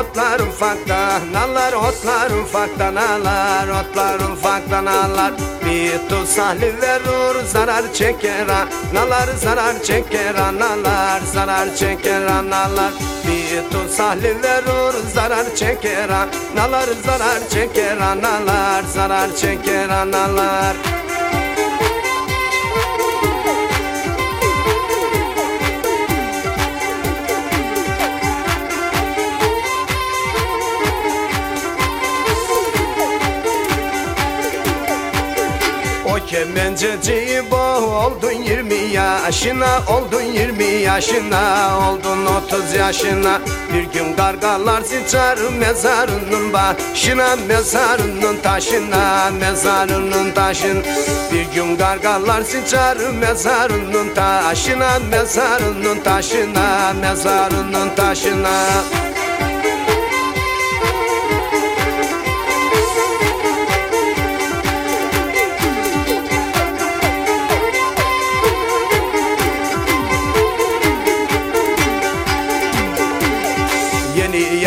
otlar ufakta Nalar otlar ufakta nalar otlar ufakta nalar Bir tusahli verur zarar çeker. Nalar zarar çeker nalar zarar çeker nalar Bir tusahli verur zarar çeker. Nalar zarar çeker nalar zarar çeker nalar kemenceci oldun 20 yaşına Oldun 20 yaşına Oldun 30 yaşına. Bir gün kargalar sıçar mezarının başına Mezarının taşına Mezarının taşın. Bir gün kargalar sıçar mezarının taşına Mezarının taşına Mezarının taşına. Yeni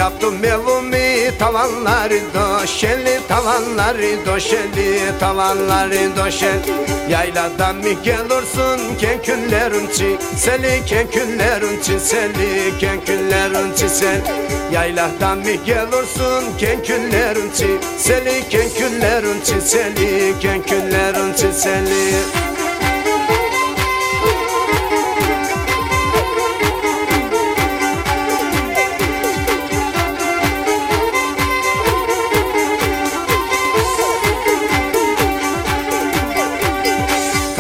yaptım evimi tavanları döşeli Tavanları döşeli tavanları döşel Yayladan mı gelirsin kenküllerin çiseli Kenküllerin çiseli kenküllerin çisel Yayladan mı gelirsin kenküllerin çiseli Kenküllerin çiseli kenküllerin çiseli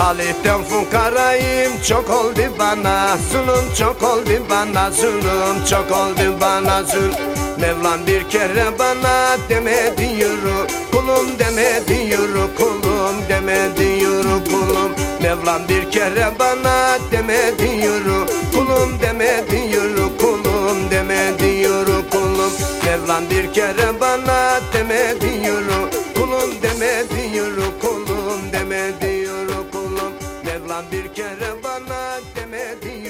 Talipten fukarayım çok oldu bana. Zulüm çok oldu bana zulüm çok oldu bana. Zulüm Mevlam bir kere bana demedi yürü. Kulum demedi yürü kulum demedi yürü kulum. Mevlam bir kere bana demedi yürü. Kulum demedi yürü kulum demedi yürü kulum. Mevlam bir kere bana demedi yürü Bana demedin